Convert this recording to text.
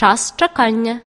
czas czekania